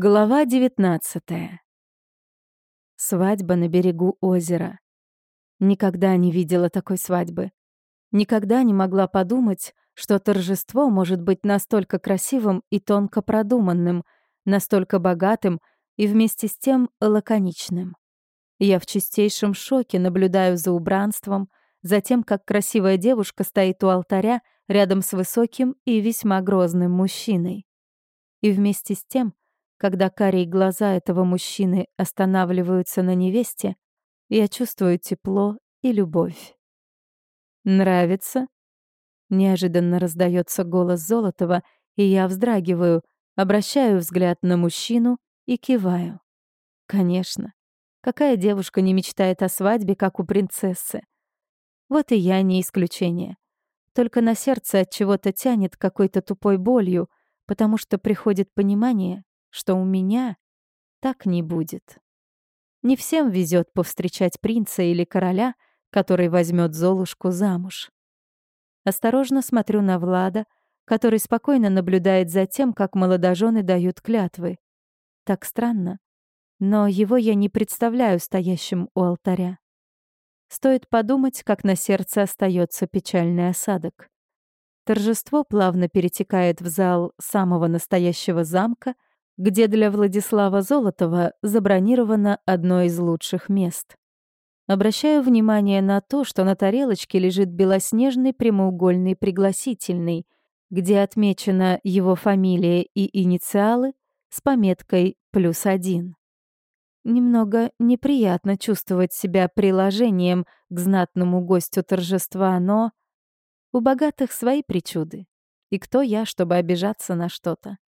Глава 19. Свадьба на берегу озера. Никогда не видела такой свадьбы. Никогда не могла подумать, что торжество может быть настолько красивым и тонко продуманным, настолько богатым и вместе с тем лаконичным. Я в чистейшем шоке наблюдаю за убранством, за тем, как красивая девушка стоит у алтаря рядом с высоким и весьма грозным мужчиной. И вместе с тем когда карие глаза этого мужчины останавливаются на невесте, я чувствую тепло и любовь. «Нравится?» Неожиданно раздается голос Золотова, и я вздрагиваю, обращаю взгляд на мужчину и киваю. Конечно. Какая девушка не мечтает о свадьбе, как у принцессы? Вот и я не исключение. Только на сердце от чего-то тянет какой-то тупой болью, потому что приходит понимание, что у меня так не будет. Не всем везет повстречать принца или короля, который возьмет Золушку замуж. Осторожно смотрю на Влада, который спокойно наблюдает за тем, как молодожены дают клятвы. Так странно, но его я не представляю стоящим у алтаря. Стоит подумать, как на сердце остается печальный осадок. Торжество плавно перетекает в зал самого настоящего замка — где для Владислава Золотова забронировано одно из лучших мест. Обращаю внимание на то, что на тарелочке лежит белоснежный прямоугольный пригласительный, где отмечена его фамилия и инициалы с пометкой «плюс один». Немного неприятно чувствовать себя приложением к знатному гостю торжества, но у богатых свои причуды. И кто я, чтобы обижаться на что-то?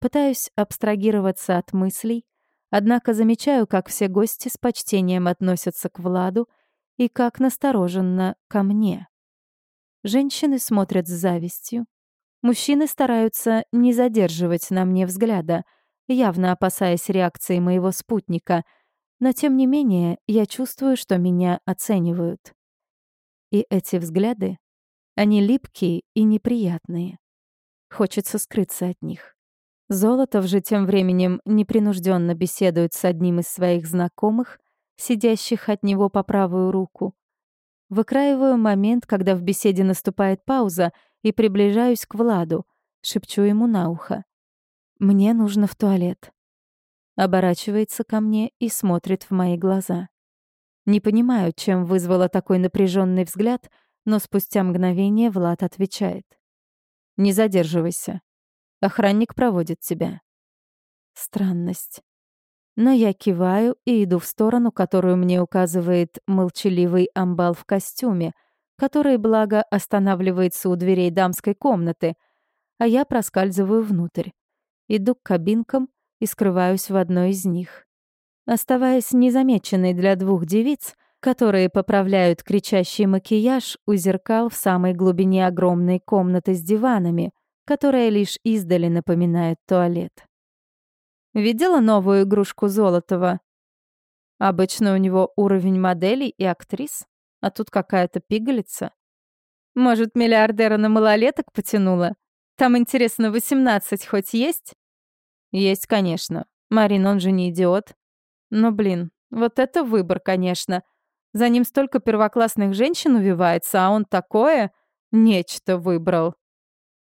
Пытаюсь абстрагироваться от мыслей, однако замечаю, как все гости с почтением относятся к Владу и как настороженно ко мне. Женщины смотрят с завистью. Мужчины стараются не задерживать на мне взгляда, явно опасаясь реакции моего спутника, но тем не менее я чувствую, что меня оценивают. И эти взгляды, они липкие и неприятные. Хочется скрыться от них. Золотов же тем временем непринужденно беседует с одним из своих знакомых, сидящих от него по правую руку. Выкраиваю момент, когда в беседе наступает пауза, и приближаюсь к Владу, шепчу ему на ухо. «Мне нужно в туалет». Оборачивается ко мне и смотрит в мои глаза. Не понимаю, чем вызвало такой напряженный взгляд, но спустя мгновение Влад отвечает. «Не задерживайся. Охранник проводит тебя. Странность. Но я киваю и иду в сторону, которую мне указывает молчаливый амбал в костюме, который, благо, останавливается у дверей дамской комнаты, а я проскальзываю внутрь. Иду к кабинкам и скрываюсь в одной из них. Оставаясь незамеченной для двух девиц, которые поправляют кричащий макияж у зеркал в самой глубине огромной комнаты с диванами, которая лишь издали напоминает туалет. Видела новую игрушку Золотова? Обычно у него уровень моделей и актрис, а тут какая-то пигалица. Может, миллиардера на малолеток потянула? Там, интересно, 18 хоть есть? Есть, конечно. Марин, он же не идиот. Но, блин, вот это выбор, конечно. За ним столько первоклассных женщин увивается, а он такое нечто выбрал.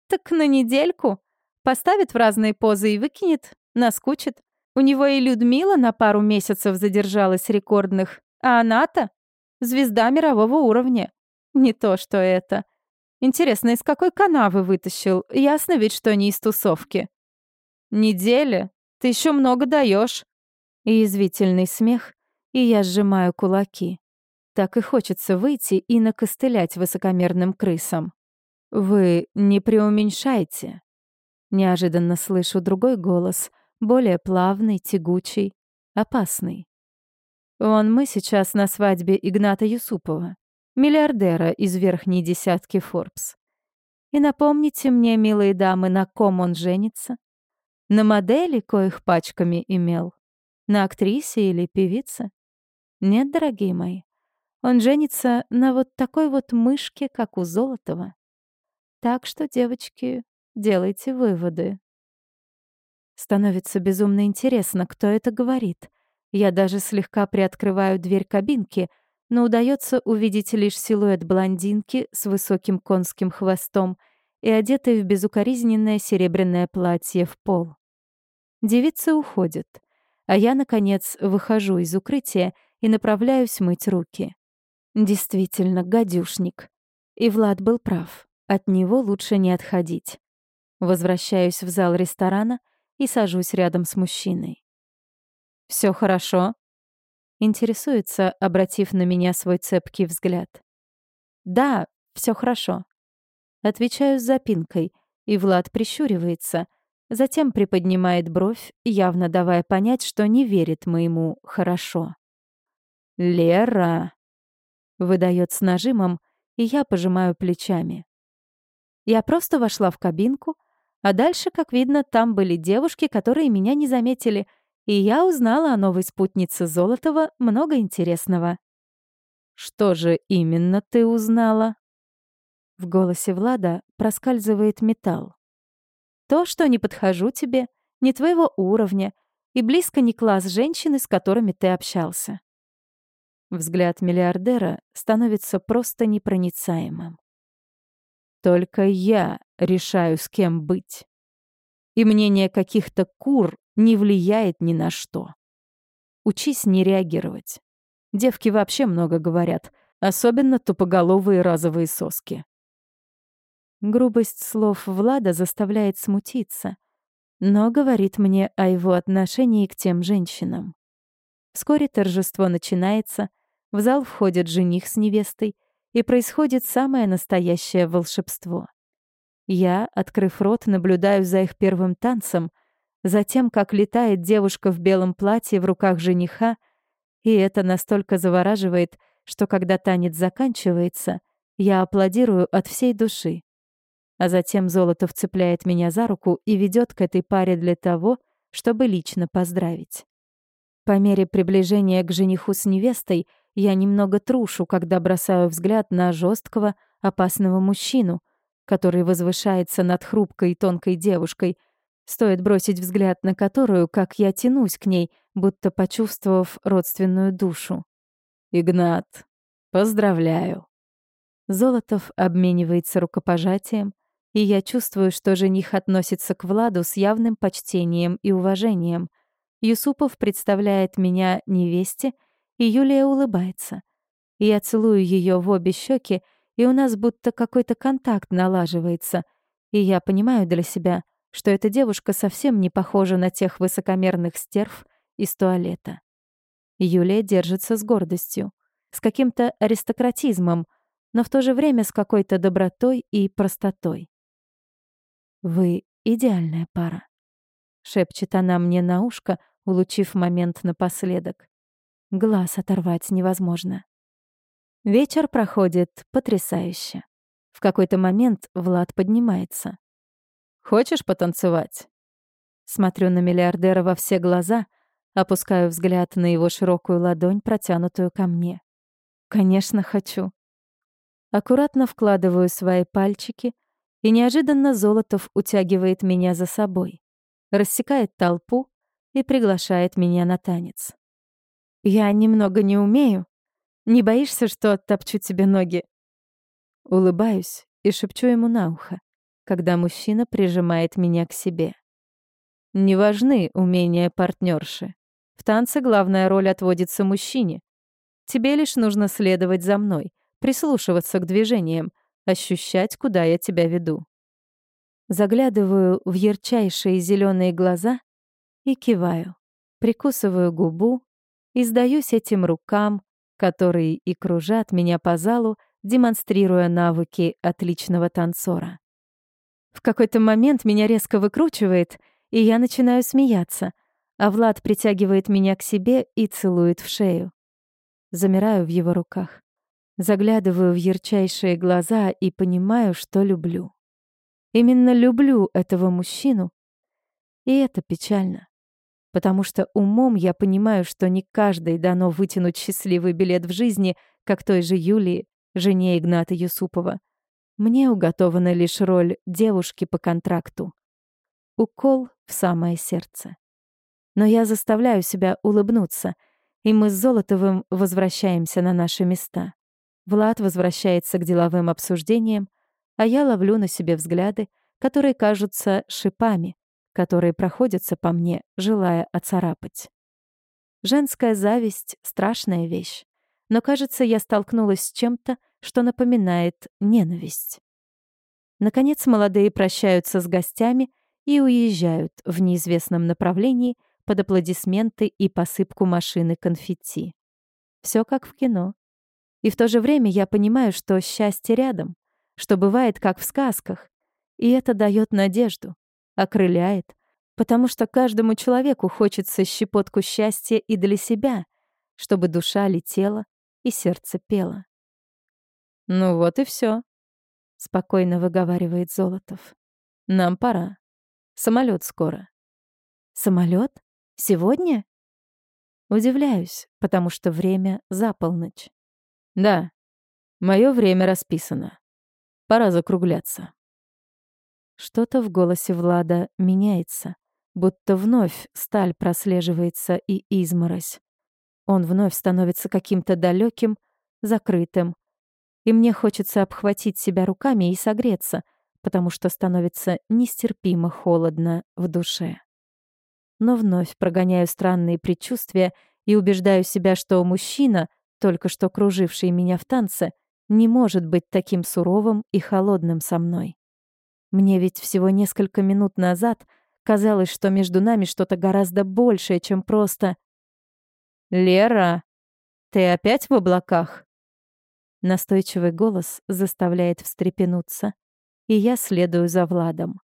Так на недельку. Поставит в разные позы и выкинет. Наскучит. У него и Людмила на пару месяцев задержалась рекордных. А она-то звезда мирового уровня. Не то, что это. Интересно, из какой канавы вытащил? Ясно ведь, что не из тусовки. Неделя? Ты еще много даешь. И язвительный смех, и я сжимаю кулаки. Так и хочется выйти и накостылять высокомерным крысам. «Вы не преуменьшайте». Неожиданно слышу другой голос, более плавный, тягучий, опасный. Вон мы сейчас на свадьбе Игната Юсупова, миллиардера из верхней десятки Forbes. И напомните мне, милые дамы, на ком он женится? На модели, коих пачками имел? На актрисе или певице? Нет, дорогие мои. Он женится на вот такой вот мышке, как у Золотова. Так что, девочки, делайте выводы. Становится безумно интересно, кто это говорит. Я даже слегка приоткрываю дверь кабинки, но удается увидеть лишь силуэт блондинки с высоким конским хвостом и одетой в безукоризненное серебряное платье в пол. Девица уходит, а я, наконец, выхожу из укрытия и направляюсь мыть руки. Действительно, гадюшник. И Влад был прав. От него лучше не отходить. Возвращаюсь в зал ресторана и сажусь рядом с мужчиной. Все хорошо?» Интересуется, обратив на меня свой цепкий взгляд. «Да, все хорошо». Отвечаю с запинкой, и Влад прищуривается, затем приподнимает бровь, явно давая понять, что не верит моему «хорошо». «Лера!» — выдает с нажимом, и я пожимаю плечами. Я просто вошла в кабинку, а дальше, как видно, там были девушки, которые меня не заметили, и я узнала о новой спутнице Золотова много интересного. «Что же именно ты узнала?» В голосе Влада проскальзывает металл. «То, что не подхожу тебе, не твоего уровня и близко не класс женщины, с которыми ты общался». Взгляд миллиардера становится просто непроницаемым. Только я решаю, с кем быть. И мнение каких-то кур не влияет ни на что. Учись не реагировать. Девки вообще много говорят, особенно тупоголовые разовые соски. Грубость слов Влада заставляет смутиться, но говорит мне о его отношении к тем женщинам. Вскоре торжество начинается, в зал входит жених с невестой, и происходит самое настоящее волшебство. Я, открыв рот, наблюдаю за их первым танцем, затем, как летает девушка в белом платье в руках жениха, и это настолько завораживает, что когда танец заканчивается, я аплодирую от всей души. А затем Золотов цепляет меня за руку и ведет к этой паре для того, чтобы лично поздравить. По мере приближения к жениху с невестой я немного трушу, когда бросаю взгляд на жесткого, опасного мужчину, который возвышается над хрупкой и тонкой девушкой, стоит бросить взгляд на которую, как я тянусь к ней, будто почувствовав родственную душу. «Игнат, поздравляю!» Золотов обменивается рукопожатием, и я чувствую, что жених относится к Владу с явным почтением и уважением. Юсупов представляет меня невесте — и Юлия улыбается. Я целую ее в обе щеки, и у нас будто какой-то контакт налаживается. И я понимаю для себя, что эта девушка совсем не похожа на тех высокомерных стерв из туалета. Юлия держится с гордостью, с каким-то аристократизмом, но в то же время с какой-то добротой и простотой. «Вы идеальная пара», — шепчет она мне на ушко, улучив момент напоследок. Глаз оторвать невозможно. Вечер проходит потрясающе. В какой-то момент Влад поднимается. «Хочешь потанцевать?» Смотрю на миллиардера во все глаза, опускаю взгляд на его широкую ладонь, протянутую ко мне. «Конечно, хочу». Аккуратно вкладываю свои пальчики, и неожиданно Золотов утягивает меня за собой, рассекает толпу и приглашает меня на танец. Я немного не умею. Не боишься, что оттопчу тебе ноги?» Улыбаюсь и шепчу ему на ухо, когда мужчина прижимает меня к себе. Не важны умения партнерши. В танце главная роль отводится мужчине. Тебе лишь нужно следовать за мной, прислушиваться к движениям, ощущать, куда я тебя веду. Заглядываю в ярчайшие зеленые глаза и киваю, прикусываю губу и сдаюсь этим рукам, которые и кружат меня по залу, демонстрируя навыки отличного танцора. В какой-то момент меня резко выкручивает, и я начинаю смеяться, а Влад притягивает меня к себе и целует в шею. Замираю в его руках, заглядываю в ярчайшие глаза и понимаю, что люблю. Именно люблю этого мужчину, и это печально потому что умом я понимаю, что не каждой дано вытянуть счастливый билет в жизни, как той же Юлии, жене Игната Юсупова. Мне уготована лишь роль девушки по контракту. укол в самое сердце. Но я заставляю себя улыбнуться, и мы с Золотовым возвращаемся на наши места. Влад возвращается к деловым обсуждениям, а я ловлю на себе взгляды, которые кажутся шипами, которые проходятся по мне, желая оцарапать. Женская зависть — страшная вещь, но, кажется, я столкнулась с чем-то, что напоминает ненависть. Наконец молодые прощаются с гостями и уезжают в неизвестном направлении под аплодисменты и посыпку машины конфетти. Все как в кино. И в то же время я понимаю, что счастье рядом, что бывает как в сказках, и это дает надежду, окрыляет, потому что каждому человеку хочется щепотку счастья и для себя, чтобы душа летела и сердце пело. «Ну вот и все, спокойно выговаривает Золотов. «Нам пора. Самолет скоро». Самолет? Сегодня?» Удивляюсь, потому что время за полночь. «Да, мое время расписано. Пора закругляться». Что-то в голосе Влада меняется, будто вновь сталь прослеживается и изморозь. Он вновь становится каким-то далеким, закрытым, и мне хочется обхватить себя руками и согреться, потому что становится нестерпимо холодно в душе. Но вновь прогоняю странные предчувствия и убеждаю себя, что мужчина, только что круживший меня в танце, не может быть таким суровым и холодным со мной. Мне ведь всего несколько минут назад казалось, что между нами что-то гораздо большее, чем просто «Лера, ты опять в облаках?» Настойчивый голос заставляет встрепенуться, и я следую за Владом.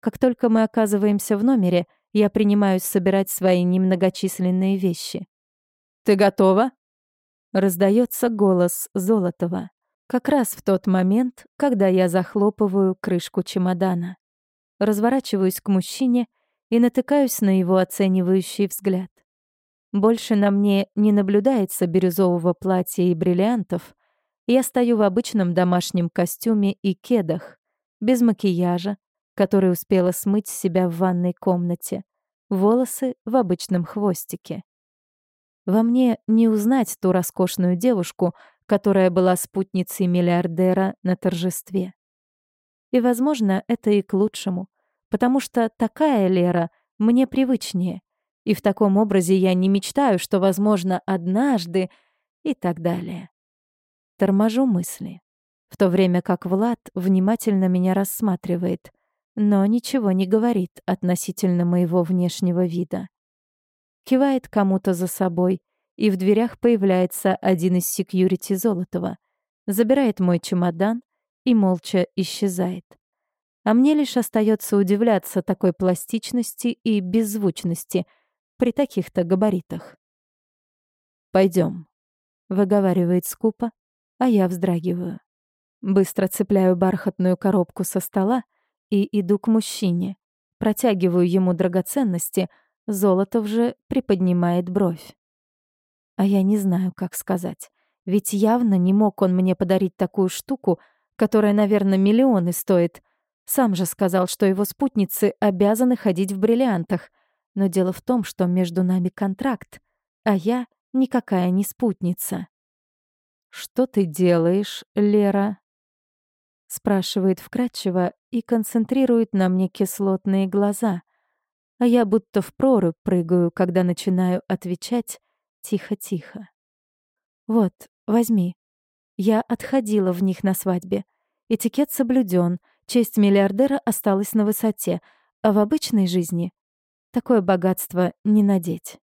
Как только мы оказываемся в номере, я принимаюсь собирать свои немногочисленные вещи. «Ты готова?» Раздается голос Золотова. Как раз в тот момент, когда я захлопываю крышку чемодана. Разворачиваюсь к мужчине и натыкаюсь на его оценивающий взгляд. Больше на мне не наблюдается бирюзового платья и бриллиантов, я стою в обычном домашнем костюме и кедах, без макияжа, который успела смыть с себя в ванной комнате, волосы в обычном хвостике. Во мне не узнать ту роскошную девушку, которая была спутницей миллиардера на торжестве. И, возможно, это и к лучшему, потому что такая Лера мне привычнее, и в таком образе я не мечтаю, что, возможно, однажды и так далее. Торможу мысли, в то время как Влад внимательно меня рассматривает, но ничего не говорит относительно моего внешнего вида. Кивает кому-то за собой, и в дверях появляется один из секьюрити Золотова, забирает мой чемодан и молча исчезает. А мне лишь остается удивляться такой пластичности и беззвучности при таких-то габаритах. Пойдем, выговаривает скупо, а я вздрагиваю. Быстро цепляю бархатную коробку со стола и иду к мужчине. Протягиваю ему драгоценности, Золотов же приподнимает бровь. А я не знаю, как сказать. Ведь явно не мог он мне подарить такую штуку, которая, наверное, миллионы стоит. Сам же сказал, что его спутницы обязаны ходить в бриллиантах. Но дело в том, что между нами контракт, а я никакая не спутница. «Что ты делаешь, Лера?» Спрашивает вкратчиво и концентрирует на мне кислотные глаза. А я будто в прорубь прыгаю, когда начинаю отвечать тихо-тихо. «Вот, возьми. Я отходила в них на свадьбе. Этикет соблюден, честь миллиардера осталась на высоте, а в обычной жизни такое богатство не надеть».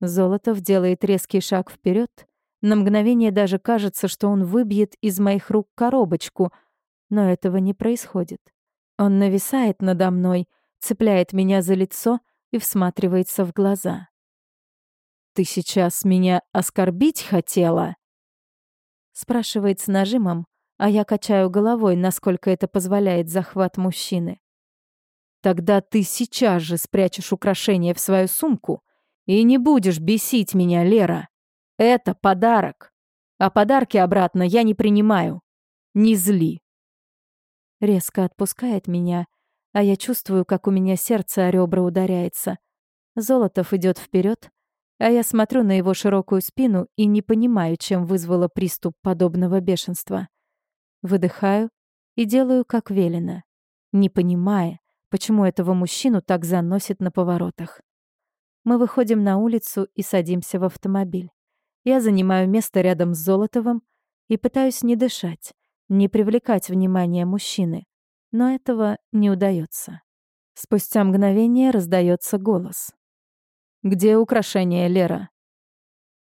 Золотов делает резкий шаг вперед, на мгновение даже кажется, что он выбьет из моих рук коробочку, но этого не происходит. Он нависает надо мной, цепляет меня за лицо и всматривается в глаза. «Ты сейчас меня оскорбить хотела?» Спрашивает с нажимом, а я качаю головой, насколько это позволяет захват мужчины. «Тогда ты сейчас же спрячешь украшение в свою сумку и не будешь бесить меня, Лера!» Это подарок. А подарки обратно я не принимаю. Не зли. Резко отпускает меня, а я чувствую, как у меня сердце о ребра ударяется. Золотов идет вперед, а я смотрю на его широкую спину и не понимаю, чем вызвало приступ подобного бешенства. Выдыхаю и делаю, как велено, не понимая, почему этого мужчину так заносит на поворотах. Мы выходим на улицу и садимся в автомобиль. Я занимаю место рядом с Золотовым и пытаюсь не дышать, не привлекать внимание мужчины, но этого не удается. Спустя мгновение раздается голос. «Где украшение, Лера?»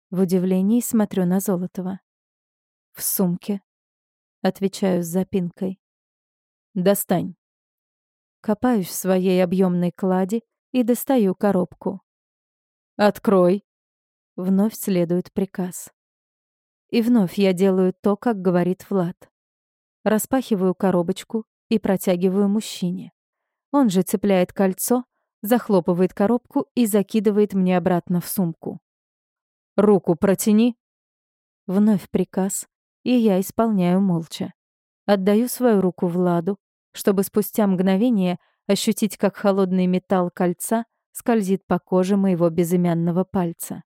В удивлении смотрю на Золотова. «В сумке», — отвечаю с запинкой. «Достань». Копаюсь в своей объемной клади и достаю коробку. «Открой!» Вновь следует приказ. И вновь я делаю то, как говорит Влад. Распахиваю коробочку и протягиваю мужчине. Он же цепляет кольцо, захлопывает коробку и закидывает мне обратно в сумку. «Руку протяни!» Вновь приказ, и я исполняю молча. Отдаю свою руку Владу, чтобы спустя мгновение ощутить, как холодный металл кольца скользит по коже моего безымянного пальца.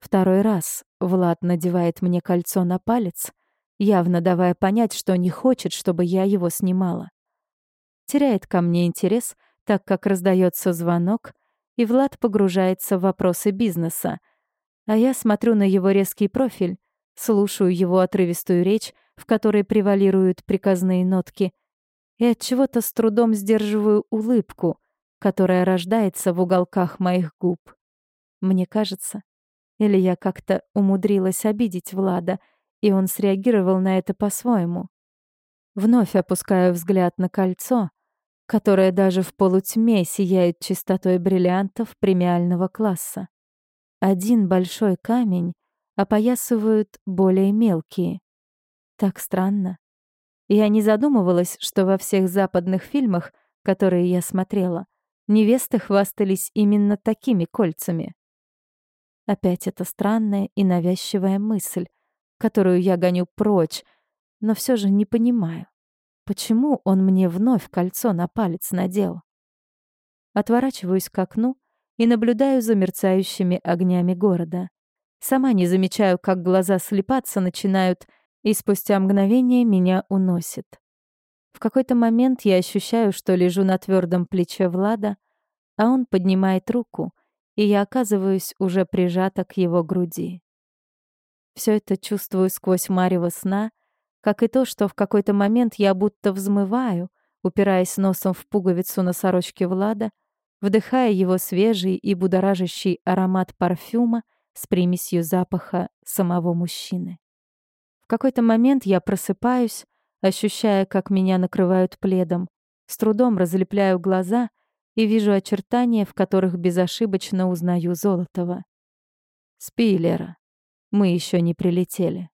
Второй раз Влад надевает мне кольцо на палец, явно давая понять, что не хочет, чтобы я его снимала. Теряет ко мне интерес, так как раздается звонок, и Влад погружается в вопросы бизнеса, а я смотрю на его резкий профиль, слушаю его отрывистую речь, в которой превалируют приказные нотки, и от чего-то с трудом сдерживаю улыбку, которая рождается в уголках моих губ. Мне кажется, или я как-то умудрилась обидеть Влада, и он среагировал на это по-своему. Вновь опускаю взгляд на кольцо, которое даже в полутьме сияет чистотой бриллиантов премиального класса. Один большой камень опоясывают более мелкие. Так странно. Я не задумывалась, что во всех западных фильмах, которые я смотрела, невесты хвастались именно такими кольцами. Опять эта странная и навязчивая мысль, которую я гоню прочь, но все же не понимаю, почему он мне вновь кольцо на палец надел. Отворачиваюсь к окну и наблюдаю за мерцающими огнями города. Сама не замечаю, как глаза слепаться начинают — и спустя мгновение меня уносит. В какой-то момент я ощущаю, что лежу на твердом плече Влада, а он поднимает руку, и я оказываюсь уже прижата к его груди. Все это чувствую сквозь марево сна, как и то, что в какой-то момент я будто взмываю, упираясь носом в пуговицу на сорочке Влада, вдыхая его свежий и будоражащий аромат парфюма с примесью запаха самого мужчины. В какой-то момент я просыпаюсь, ощущая, как меня накрывают пледом, с трудом разлепляю глаза и вижу очертания, в которых безошибочно узнаю Золотого. «Спи, Лера, мы еще не прилетели».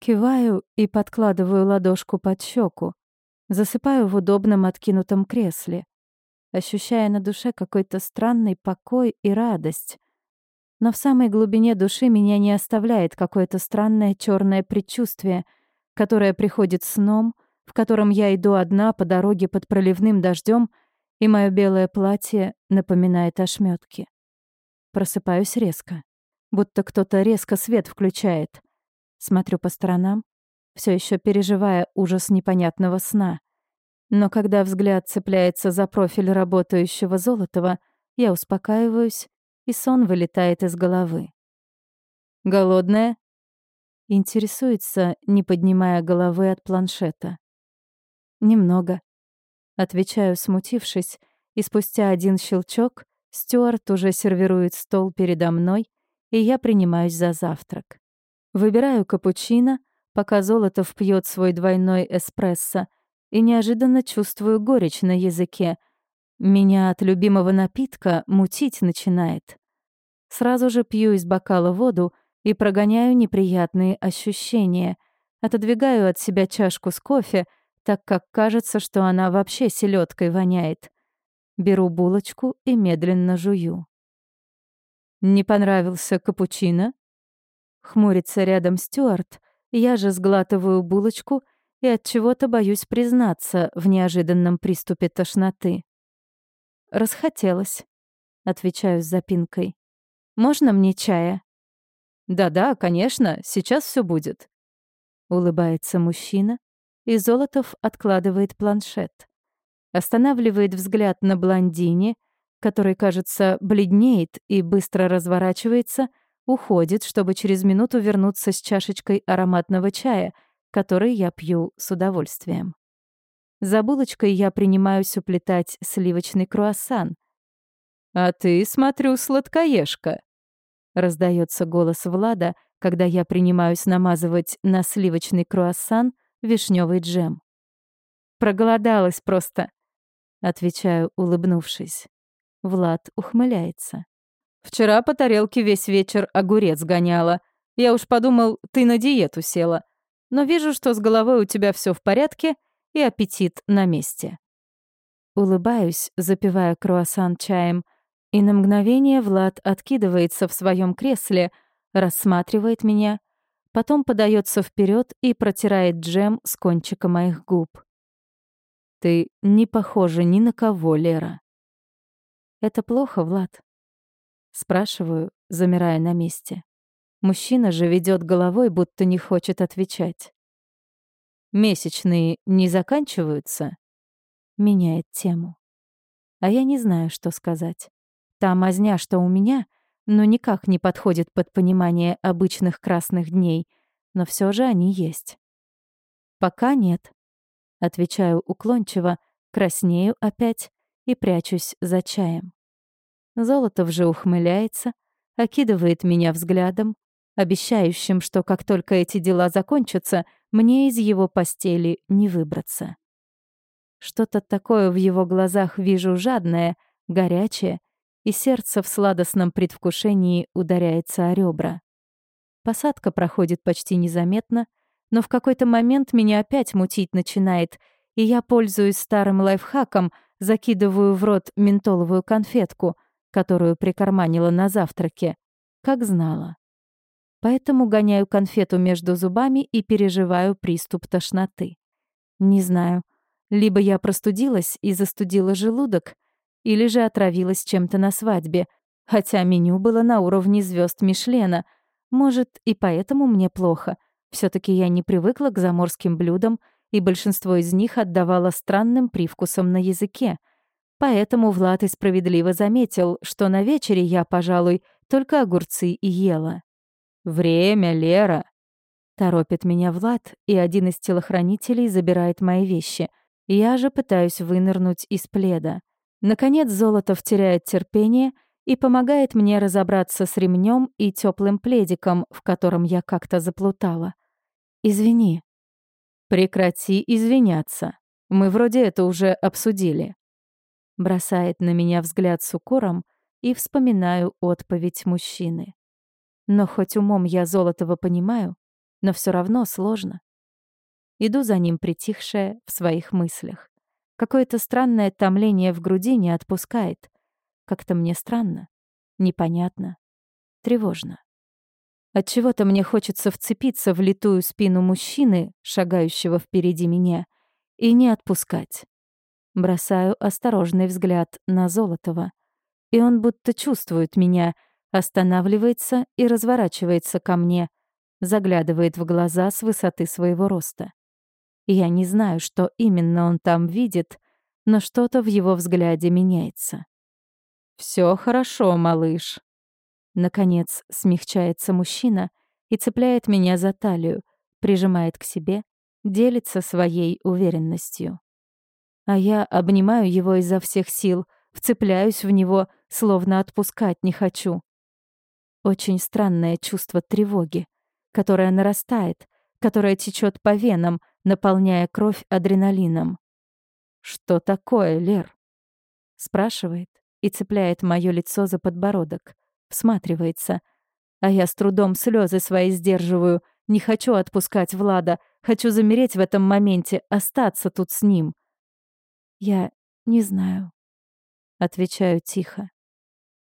Киваю и подкладываю ладошку под щеку, засыпаю в удобном откинутом кресле, ощущая на душе какой-то странный покой и радость, но в самой глубине души меня не оставляет какое-то странное черное предчувствие, которое приходит сном, в котором я иду одна по дороге под проливным дождем, и мое белое платье напоминает ошметки. Просыпаюсь резко, будто кто-то резко свет включает. Смотрю по сторонам, все еще переживая ужас непонятного сна. Но когда взгляд цепляется за профиль работающего Золотова, я успокаиваюсь и сон вылетает из головы. «Голодная?» Интересуется, не поднимая головы от планшета. «Немного», — отвечаю, смутившись, и спустя один щелчок Стюарт уже сервирует стол передо мной, и я принимаюсь за завтрак. Выбираю капучино, пока Золотов пьет свой двойной эспрессо, и неожиданно чувствую горечь на языке. Меня от любимого напитка мутить начинает. Сразу же пью из бокала воду и прогоняю неприятные ощущения. Отодвигаю от себя чашку с кофе, так как кажется, что она вообще селедкой воняет. Беру булочку и медленно жую. «Не понравился капучино?» Хмурится рядом Стюарт, я же сглатываю булочку и от чего-то боюсь признаться в неожиданном приступе тошноты. Расхотелось, отвечаю с запинкой. Можно мне чая? Да-да, конечно, сейчас все будет. Улыбается мужчина, и Золотов откладывает планшет. Останавливает взгляд на блондине, который, кажется, бледнеет и быстро разворачивается, уходит, чтобы через минуту вернуться с чашечкой ароматного чая, который я пью с удовольствием. За булочкой я принимаюсь уплетать сливочный круассан. «А ты, смотрю, сладкоежка», — раздается голос Влада, когда я принимаюсь намазывать на сливочный круассан вишневый джем. «Проголодалась просто», — отвечаю, улыбнувшись. Влад ухмыляется. «Вчера по тарелке весь вечер огурец гоняла. Я уж подумал, ты на диету села. Но вижу, что с головой у тебя все в порядке и аппетит на месте». Улыбаюсь, запивая круассан чаем, и на мгновение Влад откидывается в своем кресле, рассматривает меня, потом подается вперед и протирает джем с кончика моих губ. «Ты не похожа ни на кого, Лера», «Это плохо, Влад?» Спрашиваю, замирая на месте. Мужчина же ведет головой, будто не хочет отвечать. «Месячные не заканчиваются?» Меняет тему. А я не знаю, что сказать. Та мазня, что у меня, но никак не подходит под понимание обычных красных дней, но все же они есть. «Пока нет», — отвечаю уклончиво, краснею опять и прячусь за чаем. Золотов же ухмыляется, окидывает меня взглядом, обещающим, что как только эти дела закончатся, мне из его постели не выбраться. Что-то такое в его глазах вижу жадное, горячее, и сердце в сладостном предвкушении ударяется о ребра. Посадка проходит почти незаметно, но в какой-то момент меня опять мутить начинает, и я пользуюсь старым лайфхаком — закидываю в рот ментоловую конфетку, которую прикарманила на завтраке, как знала. Поэтому гоняю конфету между зубами и переживаю приступ тошноты. Не знаю, либо я простудилась и застудила желудок, или же отравилась чем-то на свадьбе, хотя меню было на уровне звезд Мишлена. Может, и поэтому мне плохо. все таки я не привыкла к заморским блюдам — и большинство из них отдавало странным привкусом на языке. Поэтому Влад и справедливо заметил, что на вечере я, пожалуй, только огурцы и ела. «Время, Лера!» Торопит меня Влад, и один из телохранителей забирает мои вещи. Я же пытаюсь вынырнуть из пледа. Наконец Золотов теряет терпение и помогает мне разобраться с ремнем и теплым пледиком, в котором я как-то заплутала. «Извини», «Прекрати извиняться. Мы вроде это уже обсудили». Бросает на меня взгляд с укором и вспоминаю отповедь мужчины. Но хоть умом я Золотого понимаю, но все равно сложно. Иду за ним притихшая в своих мыслях. Какое-то странное томление в груди не отпускает. Как-то мне странно, непонятно, тревожно. Отчего-то мне хочется вцепиться в литую спину мужчины, шагающего впереди меня, и не отпускать. Бросаю осторожный взгляд на Золотова. И он будто чувствует меня, останавливается и разворачивается ко мне, заглядывает в глаза с высоты своего роста. Я не знаю, что именно он там видит, но что-то в его взгляде меняется. «Всё хорошо, малыш», Наконец смягчается мужчина и цепляет меня за талию, прижимает к себе, делится своей уверенностью. А я обнимаю его изо всех сил, вцепляюсь в него, словно отпускать не хочу. Очень странное чувство тревоги, которое нарастает, которое течет по венам, наполняя кровь адреналином. «Что такое, Лер?» спрашивает и цепляет мое лицо за подбородок всматривается. А я с трудом слезы свои сдерживаю. Не хочу отпускать Влада. Хочу замереть в этом моменте, остаться тут с ним. Я не знаю. Отвечаю тихо.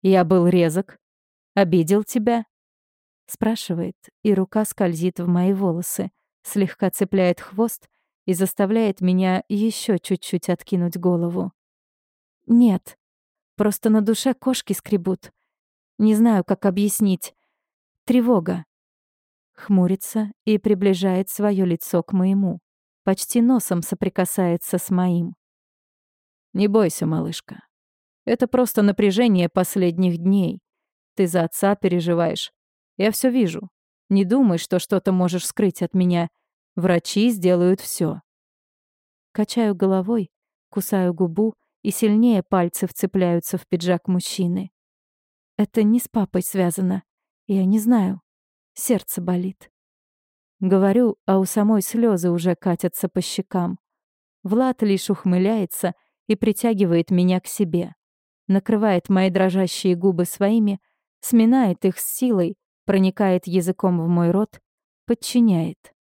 Я был резок. Обидел тебя? Спрашивает, и рука скользит в мои волосы, слегка цепляет хвост и заставляет меня еще чуть-чуть откинуть голову. Нет, просто на душе кошки скребут. Не знаю, как объяснить. Тревога. Хмурится и приближает свое лицо к моему. Почти носом соприкасается с моим. Не бойся, малышка. Это просто напряжение последних дней. Ты за отца переживаешь. Я все вижу. Не думай, что что-то можешь скрыть от меня. Врачи сделают все. Качаю головой, кусаю губу, и сильнее пальцы вцепляются в пиджак мужчины. Это не с папой связано. Я не знаю. Сердце болит. Говорю, а у самой слезы уже катятся по щекам. Влад лишь ухмыляется и притягивает меня к себе. Накрывает мои дрожащие губы своими, сминает их с силой, проникает языком в мой рот, подчиняет.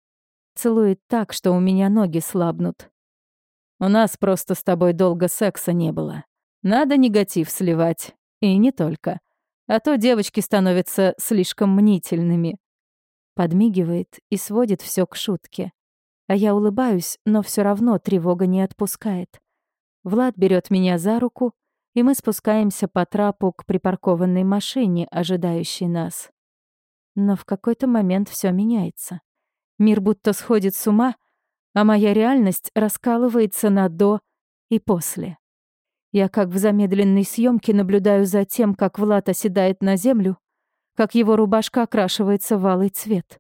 Целует так, что у меня ноги слабнут. У нас просто с тобой долго секса не было. Надо негатив сливать. И не только. А то девочки становятся слишком мнительными. Подмигивает и сводит все к шутке. А я улыбаюсь, но все равно тревога не отпускает. Влад берет меня за руку, и мы спускаемся по трапу к припаркованной машине, ожидающей нас. Но в какой-то момент все меняется. Мир будто сходит с ума — а моя реальность раскалывается на «до» и «после». Я как в замедленной съемке наблюдаю за тем, как Влад оседает на землю, как его рубашка окрашивается в алый цвет.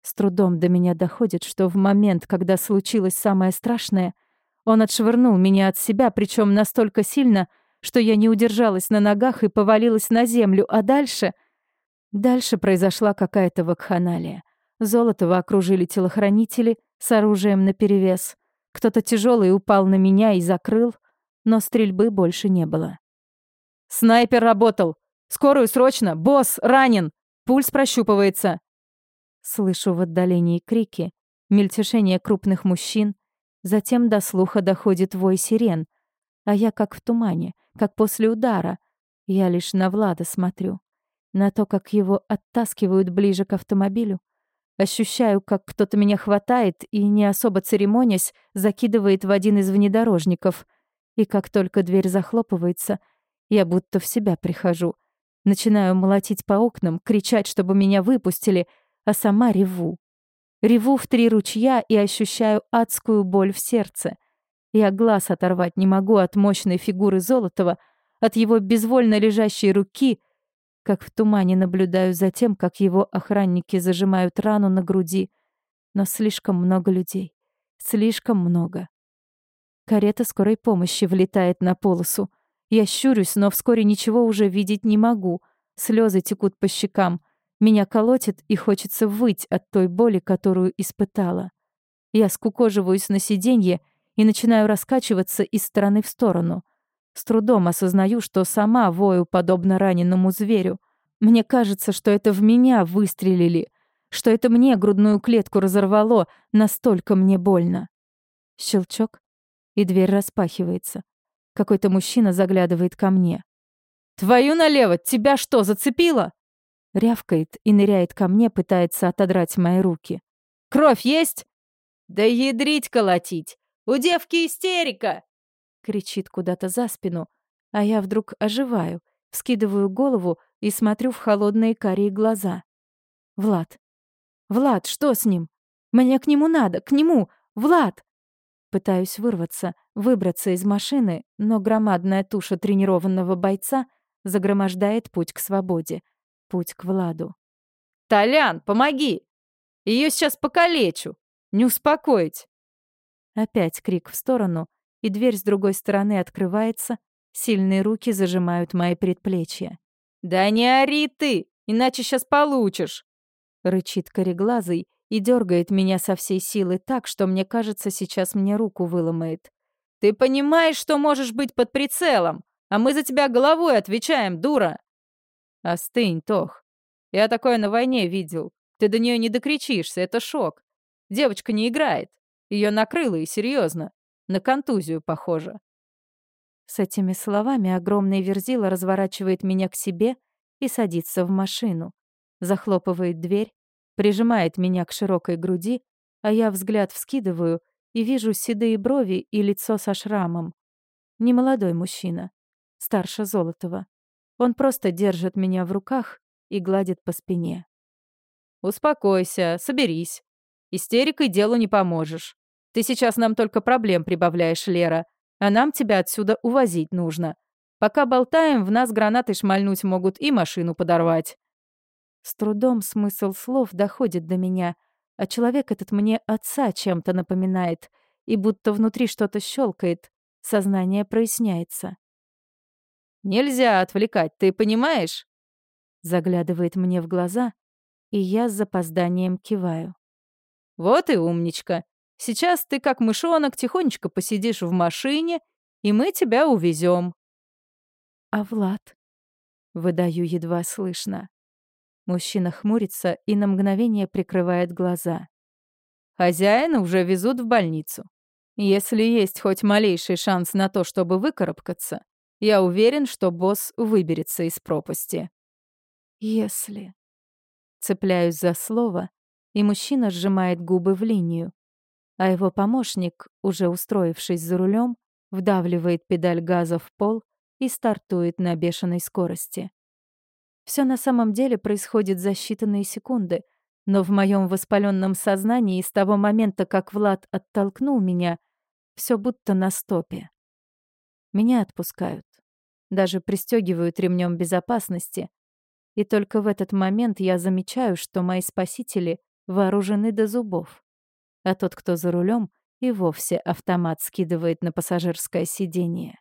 С трудом до меня доходит, что в момент, когда случилось самое страшное, он отшвырнул меня от себя, причем настолько сильно, что я не удержалась на ногах и повалилась на землю, а дальше... Дальше произошла какая-то вакханалия. Золотого окружили телохранители, с оружием наперевес. Кто-то тяжелый упал на меня и закрыл, но стрельбы больше не было. «Снайпер работал! Скорую срочно! Босс ранен! Пульс прощупывается!» Слышу в отдалении крики, мельтешение крупных мужчин, затем до слуха доходит вой сирен, а я как в тумане, как после удара. Я лишь на Влада смотрю, на то, как его оттаскивают ближе к автомобилю, Ощущаю, как кто-то меня хватает и, не особо церемонясь, закидывает в один из внедорожников. И как только дверь захлопывается, я будто в себя прихожу. Начинаю молотить по окнам, кричать, чтобы меня выпустили, а сама реву. Реву в три ручья и ощущаю адскую боль в сердце. Я глаз оторвать не могу от мощной фигуры Золотова, от его безвольно лежащей руки — как в тумане наблюдаю за тем, как его охранники зажимают рану на груди. Но слишком много людей. Слишком много. Карета скорой помощи влетает на полосу. Я щурюсь, но вскоре ничего уже видеть не могу. Слезы текут по щекам. Меня колотит и хочется выть от той боли, которую испытала. Я скукоживаюсь на сиденье и начинаю раскачиваться из стороны в сторону — с трудом осознаю, что сама вою подобно раненому зверю. Мне кажется, что это в меня выстрелили, что это мне грудную клетку разорвало, настолько мне больно. Щелчок, и дверь распахивается. Какой-то мужчина заглядывает ко мне. «Твою налево! Тебя что, зацепило?» Рявкает и ныряет ко мне, пытается отодрать мои руки. «Кровь есть?» «Да ядрить колотить! У девки истерика!» кричит куда-то за спину, а я вдруг оживаю, вскидываю голову и смотрю в холодные карие глаза. Влад. Влад, что с ним? Мне к нему надо, к нему! Влад! Пытаюсь вырваться, выбраться из машины, но громадная туша тренированного бойца загромождает путь к свободе, путь к Владу. «Толян, помоги! Ее сейчас покалечу! Не успокоить!» Опять крик в сторону, и дверь с другой стороны открывается, сильные руки зажимают мои предплечья. «Да не ори ты, иначе сейчас получишь!» Рычит кореглазый и дергает меня со всей силы так, что мне кажется, сейчас мне руку выломает. «Ты понимаешь, что можешь быть под прицелом, а мы за тебя головой отвечаем, дура!» «Остынь, Тох. Я такое на войне видел. Ты до нее не докричишься, это шок. Девочка не играет. Ее накрыло и серьезно. На контузию похоже. С этими словами огромный верзила разворачивает меня к себе и садится в машину. Захлопывает дверь, прижимает меня к широкой груди, а я взгляд вскидываю и вижу седые брови и лицо со шрамом. Немолодой мужчина, старше Золотова. Он просто держит меня в руках и гладит по спине. «Успокойся, соберись. Истерикой делу не поможешь. Ты сейчас нам только проблем прибавляешь, Лера, а нам тебя отсюда увозить нужно. Пока болтаем, в нас гранаты шмальнуть могут и машину подорвать». С трудом смысл слов доходит до меня, а человек этот мне отца чем-то напоминает, и будто внутри что-то щелкает, сознание проясняется. «Нельзя отвлекать, ты понимаешь?» Заглядывает мне в глаза, и я с запозданием киваю. «Вот и умничка. Сейчас ты, как мышонок, тихонечко посидишь в машине, и мы тебя увезем. «А Влад?» Выдаю едва слышно. Мужчина хмурится и на мгновение прикрывает глаза. Хозяина уже везут в больницу. Если есть хоть малейший шанс на то, чтобы выкарабкаться, я уверен, что босс выберется из пропасти. Если... Цепляюсь за слово, и мужчина сжимает губы в линию, а его помощник, уже устроившись за рулем, вдавливает педаль газа в пол и стартует на бешеной скорости. Все на самом деле происходит за считанные секунды, но в моем воспаленном сознании с того момента, как Влад оттолкнул меня, все будто на стопе. Меня отпускают. Даже пристегивают ремнем безопасности. И только в этот момент я замечаю, что мои спасители вооружены до зубов а тот, кто за рулем, и вовсе автомат скидывает на пассажирское сиденье.